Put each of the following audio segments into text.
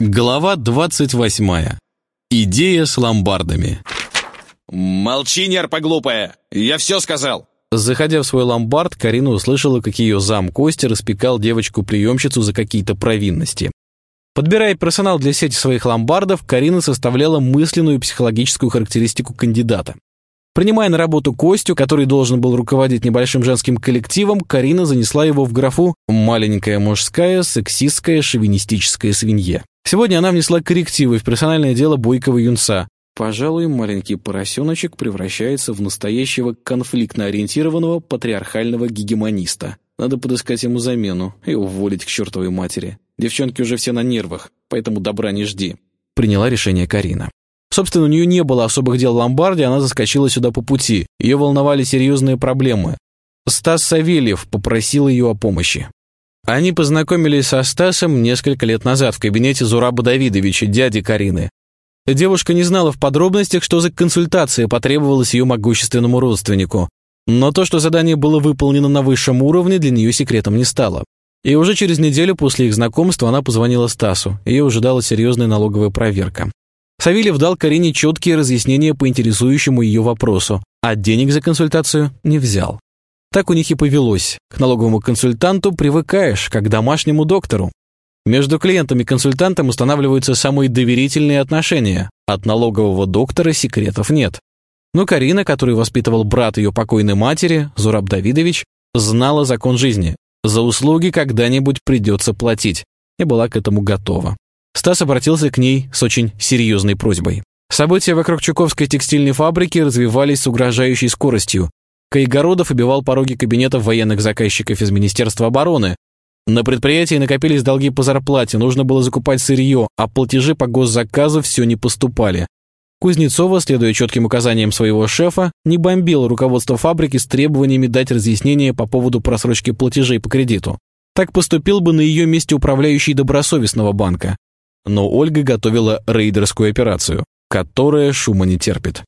Глава 28. Идея с ломбардами. «Молчи, нерпа глупая! Я все сказал!» Заходя в свой ломбард, Карина услышала, как ее зам Костя распекал девочку-приемщицу за какие-то провинности. Подбирая персонал для сети своих ломбардов, Карина составляла мысленную и психологическую характеристику кандидата. Принимая на работу Костю, который должен был руководить небольшим женским коллективом, Карина занесла его в графу «маленькая мужская сексистская шовинистическая свинья». Сегодня она внесла коррективы в персональное дело бойкого юнца. Пожалуй, маленький поросеночек превращается в настоящего конфликтно-ориентированного патриархального гегемониста. Надо подыскать ему замену и уволить к чертовой матери. Девчонки уже все на нервах, поэтому добра не жди. Приняла решение Карина. Собственно, у нее не было особых дел в ломбарде, она заскочила сюда по пути. Ее волновали серьезные проблемы. Стас Савельев попросил ее о помощи. Они познакомились со Стасом несколько лет назад в кабинете Зураба Давидовича, дяди Карины. Девушка не знала в подробностях, что за консультация потребовалась ее могущественному родственнику. Но то, что задание было выполнено на высшем уровне, для нее секретом не стало. И уже через неделю после их знакомства она позвонила Стасу. Ее ожидала серьезная налоговая проверка. Савельев дал Карине четкие разъяснения по интересующему ее вопросу, а денег за консультацию не взял. Так у них и повелось. К налоговому консультанту привыкаешь, как к домашнему доктору. Между клиентом и консультантом устанавливаются самые доверительные отношения. От налогового доктора секретов нет. Но Карина, которую воспитывал брат ее покойной матери, Зураб Давидович, знала закон жизни. За услуги когда-нибудь придется платить. И была к этому готова. Стас обратился к ней с очень серьезной просьбой. События вокруг Чуковской текстильной фабрики развивались с угрожающей скоростью. Кайгородов обивал пороги кабинетов военных заказчиков из Министерства обороны. На предприятии накопились долги по зарплате, нужно было закупать сырье, а платежи по госзаказу все не поступали. Кузнецова, следуя четким указаниям своего шефа, не бомбила руководство фабрики с требованиями дать разъяснение по поводу просрочки платежей по кредиту. Так поступил бы на ее месте управляющий добросовестного банка но Ольга готовила рейдерскую операцию, которая шума не терпит.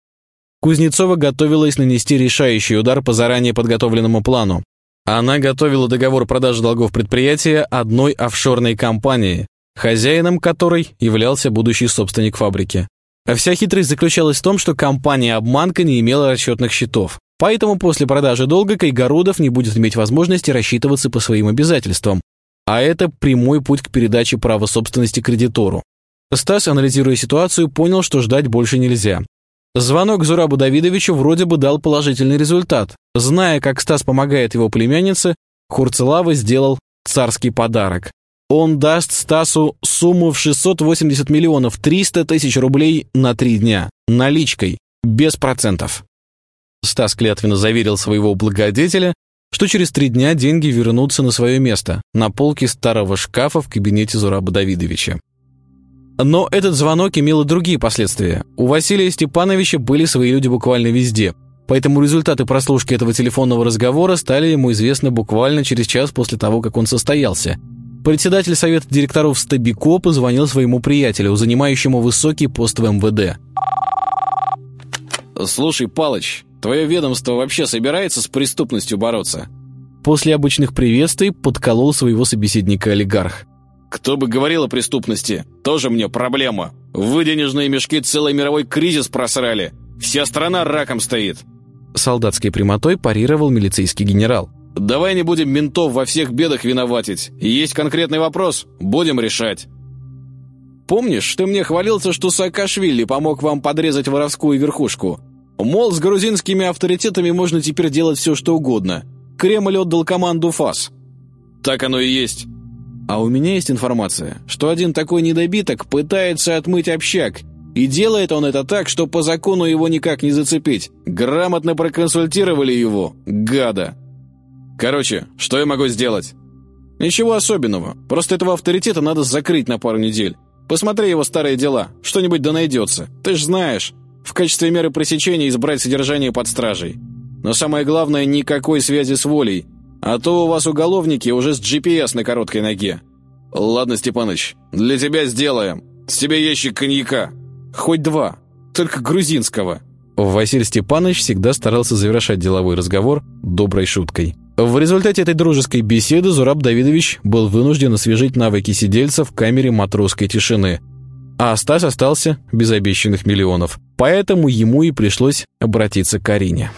Кузнецова готовилась нанести решающий удар по заранее подготовленному плану. Она готовила договор продажи долгов предприятия одной офшорной компании, хозяином которой являлся будущий собственник фабрики. А вся хитрость заключалась в том, что компания-обманка не имела расчетных счетов. Поэтому после продажи долга Кайгородов не будет иметь возможности рассчитываться по своим обязательствам, а это прямой путь к передаче права собственности кредитору. Стас, анализируя ситуацию, понял, что ждать больше нельзя. Звонок Зурабу Давидовичу вроде бы дал положительный результат. Зная, как Стас помогает его племяннице, Хурцелава сделал царский подарок. Он даст Стасу сумму в 680 миллионов 300 тысяч рублей на три дня, наличкой, без процентов. Стас клятвенно заверил своего благодетеля, что через три дня деньги вернутся на свое место, на полке старого шкафа в кабинете Зураба Давидовича. Но этот звонок имел и другие последствия. У Василия Степановича были свои люди буквально везде, поэтому результаты прослушки этого телефонного разговора стали ему известны буквально через час после того, как он состоялся. Председатель совета директоров Стабико позвонил своему приятелю, занимающему высокий пост в МВД. «Слушай, Палыч, Твое ведомство вообще собирается с преступностью бороться?» После обычных приветствий подколол своего собеседника олигарх. «Кто бы говорил о преступности? Тоже мне проблема. Вы денежные мешки целый мировой кризис просрали. Вся страна раком стоит». Солдатской прямотой парировал милицейский генерал. «Давай не будем ментов во всех бедах виноватить. Есть конкретный вопрос, будем решать». «Помнишь, ты мне хвалился, что Саакашвили помог вам подрезать воровскую верхушку? Мол, с грузинскими авторитетами можно теперь делать все, что угодно. Кремль отдал команду ФАС. Так оно и есть. А у меня есть информация, что один такой недобиток пытается отмыть общак. И делает он это так, что по закону его никак не зацепить. Грамотно проконсультировали его, гада. Короче, что я могу сделать? Ничего особенного. Просто этого авторитета надо закрыть на пару недель. Посмотри его старые дела. Что-нибудь да найдется. Ты ж знаешь, в качестве меры пресечения избрать содержание под стражей. Но самое главное, никакой связи с волей. А то у вас уголовники уже с GPS на короткой ноге. Ладно, Степаныч, для тебя сделаем. С тебя ящик коньяка. Хоть два. Только грузинского. Василий Степанович всегда старался завершать деловой разговор доброй шуткой. В результате этой дружеской беседы Зураб Давидович был вынужден освежить навыки сидельца в камере матросской тишины. А Стас остался без обещанных миллионов. Поэтому ему и пришлось обратиться к Карине.